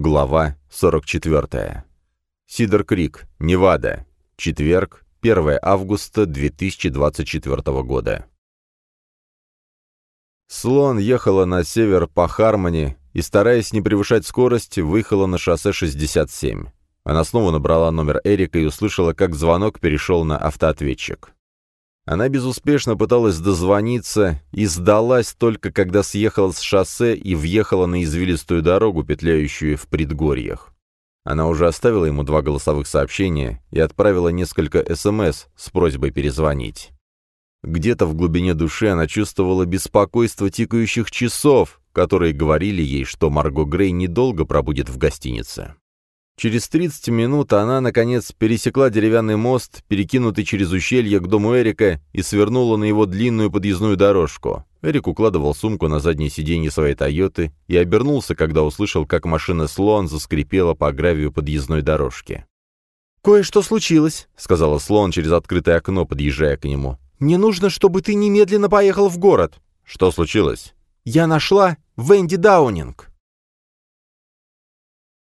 Глава 44. Сидер Крик, Невада. Четверг, 1 августа 2024 года. Слон ехала на север по Хармони и, стараясь не превышать скорость, выехала на шоссе 67. Она снова набрала номер Эрика и услышала, как звонок перешел на автоответчик. Она безуспешно пыталась дозвониться и сдалась только когда съехала с шоссе и въехала на извилистую дорогу, петляющую в предгорьях. Она уже оставила ему два голосовых сообщения и отправила несколько СМС с просьбой перезвонить. Где-то в глубине души она чувствовала беспокойство тикающих часов, которые говорили ей, что Марго Грей недолго пробудет в гостинице. Через 30 минут она, наконец, пересекла деревянный мост, перекинутый через ущелье к дому Эрика, и свернула на его длинную подъездную дорожку. Эрик укладывал сумку на заднее сиденье своей «Тойоты» и обернулся, когда услышал, как машина «Слон» заскрипела по гравию подъездной дорожки. «Кое-что случилось», — сказала Слон через открытое окно, подъезжая к нему. «Мне нужно, чтобы ты немедленно поехал в город». «Что случилось?» «Я нашла Венди Даунинг».